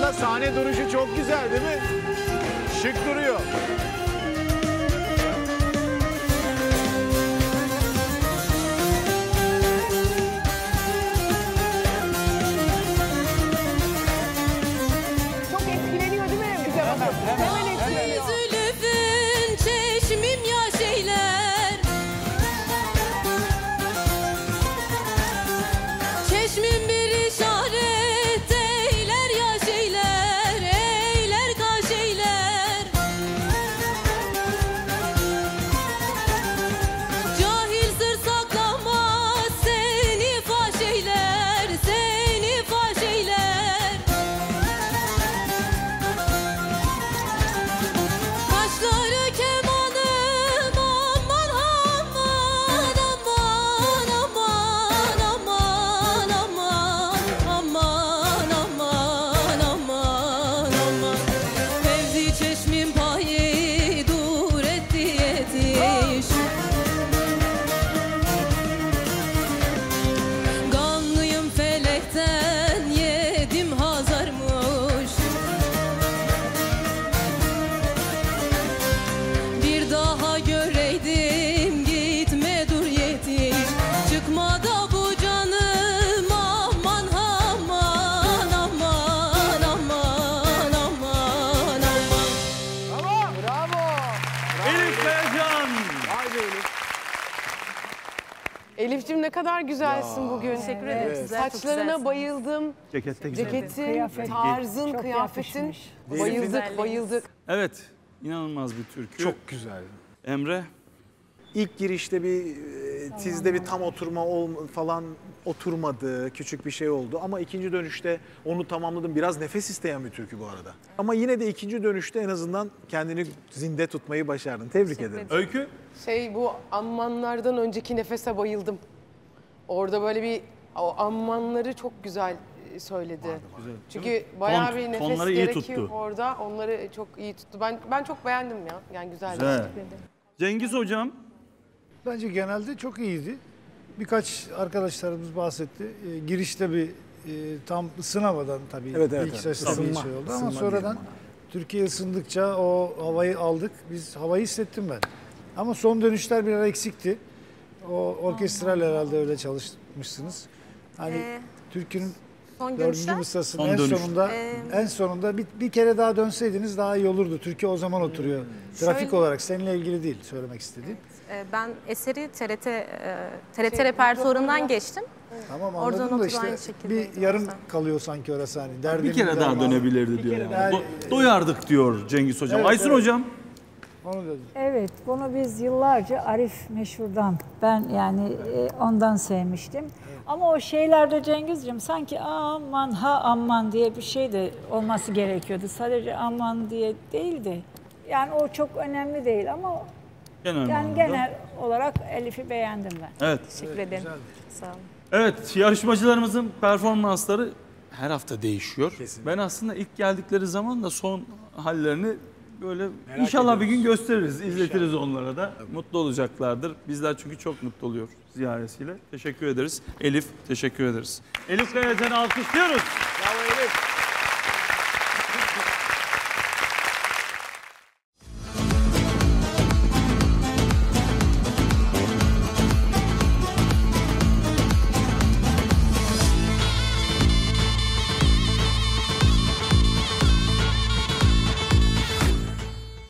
ya. Sahne duruşu çok güzel değil mi? Şık duruyor. Elif'cim ne kadar güzelsin bugün. Teşekkür ederim. Çok Saçlarına güzelsiniz. bayıldım. Cekette güzel. Ceketin, Kıyafet. tarzın, Çok kıyafetin. yakışmış. Bayıldık, Güzelliğiniz. bayıldık. Evet. inanılmaz bir türkü. Çok güzel. Emre. İlk girişte bir e, tizde bir tam oturma falan oturmadı. Küçük bir şey oldu. Ama ikinci dönüşte onu tamamladım. Biraz nefes isteyen bir türkü bu arada. Ama yine de ikinci dönüşte en azından kendini zinde tutmayı başardın. Tebrik ederim. Öykü. Şey bu ammanlardan önceki nefese bayıldım. Orada böyle bir o ammanları çok güzel e, söyledi. Güzel. Çünkü bayağı Ton- bir nefes gerekiyor tuttu. orada. Onları çok iyi tuttu. Ben ben çok beğendim ya. Yani güzeldi. Güzel. Cengiz hocam. Bence genelde çok iyiydi. Birkaç arkadaşlarımız bahsetti. Ee, girişte bir e, tam ısınamadan tabii Evet, evet, ilk evet. bir Isınma, şey oldu ama sonradan Türkiye ısındıkça o havayı aldık. Biz havayı hissettim ben. Ama son dönüşler biraz eksikti. O orkestral herhalde öyle çalışmışsınız. Hani Ee, Türk'ün Son dördüncü görüşler. mısrasının Son en dönüş. sonunda Ee, en sonunda bir, bir kere daha dönseydiniz daha iyi olurdu. Türkiye o zaman oturuyor. Trafik Şöyle- olarak seninle ilgili değil söylemek istediğim. Ee, Ben eseri TRT e, TRT repertuarından geçtim. Tamam Oradan anladım da otur işte aynı şekilde bir yarım zaten. kalıyor sanki orası hani. Bir Derdimiz kere daha derman. dönebilirdi diyor. daha- Do- doyardık diyor Cengiz hocam. Evet, Aysun evet. hocam. Onu dedim. Evet, bunu biz yıllarca Arif Meşhur'dan, ben yani e, ondan sevmiştim. Ama o şeylerde Cengizciğim sanki aman ha aman diye bir şey de olması gerekiyordu. Sadece aman diye değildi. Yani o çok önemli değil ama Genel yani genel olarak Elif'i beğendim ben. Evet. Teşekkür ederim. Sağ olun. Evet, yarışmacılarımızın performansları her hafta değişiyor. Ben aslında ilk geldikleri zaman da son hallerini böyle inşallah bir gün gösteririz, izletiriz onlara da. Mutlu olacaklardır. Bizler çünkü çok mutlu oluyor ziyaretiyle. Teşekkür ederiz. Elif, teşekkür ederiz. Elif Kayacan'ı alkışlıyoruz.